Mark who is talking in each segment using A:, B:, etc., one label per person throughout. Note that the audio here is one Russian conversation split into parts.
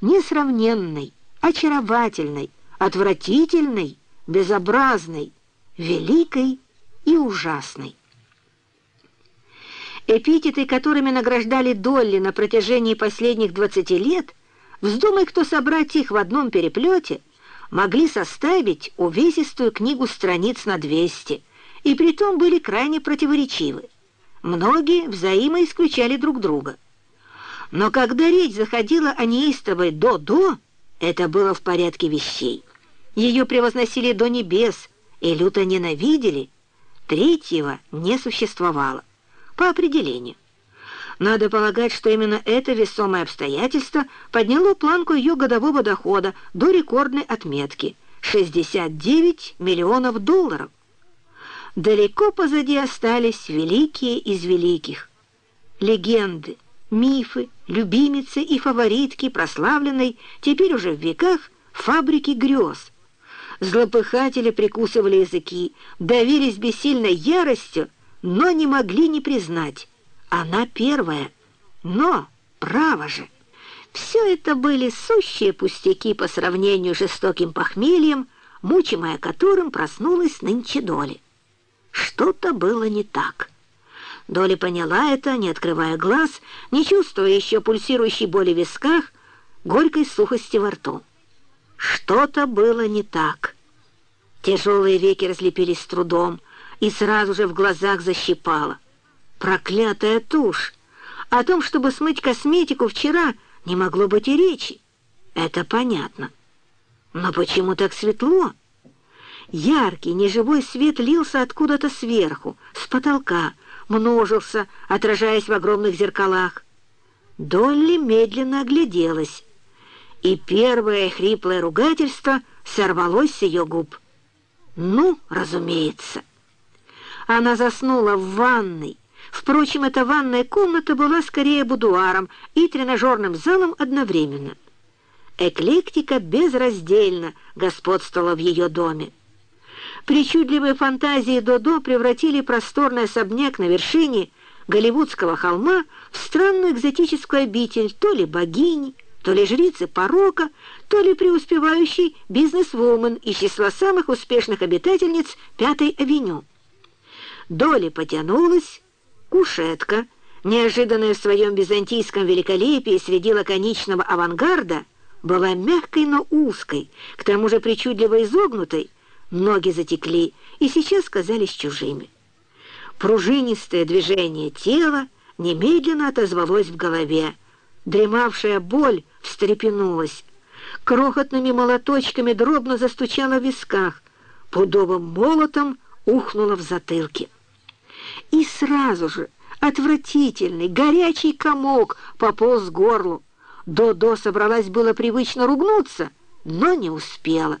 A: несравненной, очаровательной, отвратительной, безобразной, великой и ужасной. Эпитеты, которыми награждали Долли на протяжении последних 20 лет, вздумай кто собрать их в одном переплете, могли составить увесистую книгу страниц на 200, и притом были крайне противоречивы. Многие взаимоисключали друг друга. Но когда речь заходила о неистовой «до-до», это было в порядке вещей. Ее превозносили до небес и люто ненавидели. Третьего не существовало. По определению. Надо полагать, что именно это весомое обстоятельство подняло планку ее годового дохода до рекордной отметки — 69 миллионов долларов. Далеко позади остались великие из великих. Легенды, мифы, любимицы и фаворитки прославленной, теперь уже в веках, фабрики грез. Злопыхатели прикусывали языки, давились бессильной яростью, но не могли не признать. Она первая. Но, право же, все это были сущие пустяки по сравнению с жестоким похмельем, мучимая которым проснулась нынче Доли. Что-то было не так. Доля поняла это, не открывая глаз, не чувствуя еще пульсирующей боли в висках, горькой сухости во рту. Что-то было не так. Тяжелые веки разлепились с трудом, и сразу же в глазах защипало. Проклятая тушь! О том, чтобы смыть косметику вчера, не могло быть и речи. Это понятно. Но почему так светло? Яркий, неживой свет лился откуда-то сверху, с потолка, множился, отражаясь в огромных зеркалах. Долли медленно огляделась, и первое хриплое ругательство сорвалось с ее губ. «Ну, разумеется». Она заснула в ванной. Впрочем, эта ванная комната была скорее будуаром и тренажерным залом одновременно. Эклектика безраздельно господствовала в ее доме. Причудливые фантазии Додо превратили просторный особняк на вершине голливудского холма в странную экзотическую обитель то ли богини, то ли жрицы порока, то ли преуспевающий бизнес-вумен из числа самых успешных обитательниц Пятой авеню. Доли потянулась, кушетка, неожиданная в своем византийском великолепии среди лаконичного авангарда, была мягкой, но узкой, к тому же причудливо изогнутой, ноги затекли и сейчас казались чужими. Пружинистое движение тела немедленно отозвалось в голове, дремавшая боль встрепенулась, крохотными молоточками дробно застучала в висках, пудовым молотом ухнула в затылке. И сразу же отвратительный, горячий комок пополз горлу. До-до собралась было привычно ругнуться, но не успела.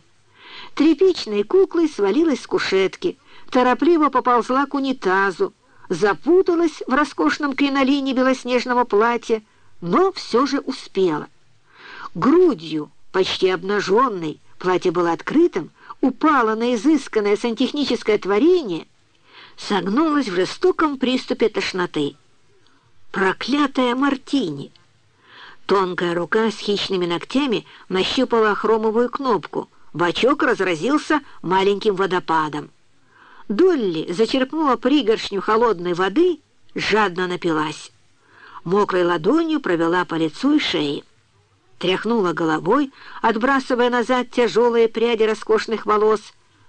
A: Тряпичной куклой свалилась с кушетки, торопливо поползла к унитазу, запуталась в роскошном кринолине белоснежного платья, но все же успела. Грудью, почти обнаженной, платье было открытым, упала на изысканное сантехническое творение, согнулась в жестоком приступе тошноты. Проклятая Мартини! Тонкая рука с хищными ногтями нащупала хромовую кнопку. Бачок разразился маленьким водопадом. Долли зачерпнула пригоршню холодной воды, жадно напилась. Мокрой ладонью провела по лицу и шее тряхнула головой, отбрасывая назад тяжелые пряди роскошных волос.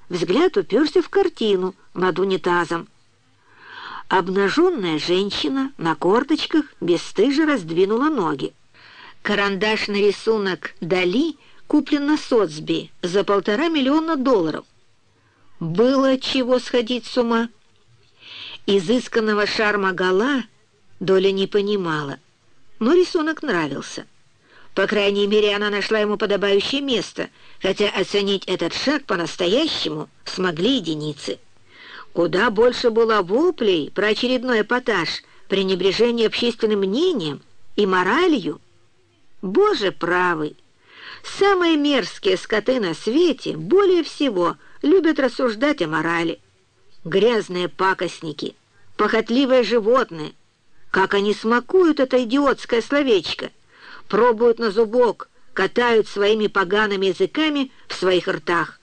A: Взгляд уперся в картину над унитазом. Обнаженная женщина на корточках бесстыже раздвинула ноги. Карандашный рисунок Дали куплен на Соцби за полтора миллиона долларов. Было чего сходить с ума. Изысканного шарма Гала Доля не понимала, но рисунок нравился. По крайней мере, она нашла ему подобающее место, хотя оценить этот шаг по-настоящему смогли единицы. Куда больше было воплей про очередной эпатаж, пренебрежение общественным мнением и моралью. Боже правый! Самые мерзкие скоты на свете более всего любят рассуждать о морали. Грязные пакостники, похотливые животные. Как они смакуют это идиотское словечко — пробуют на зубок, катают своими погаными языками в своих ртах.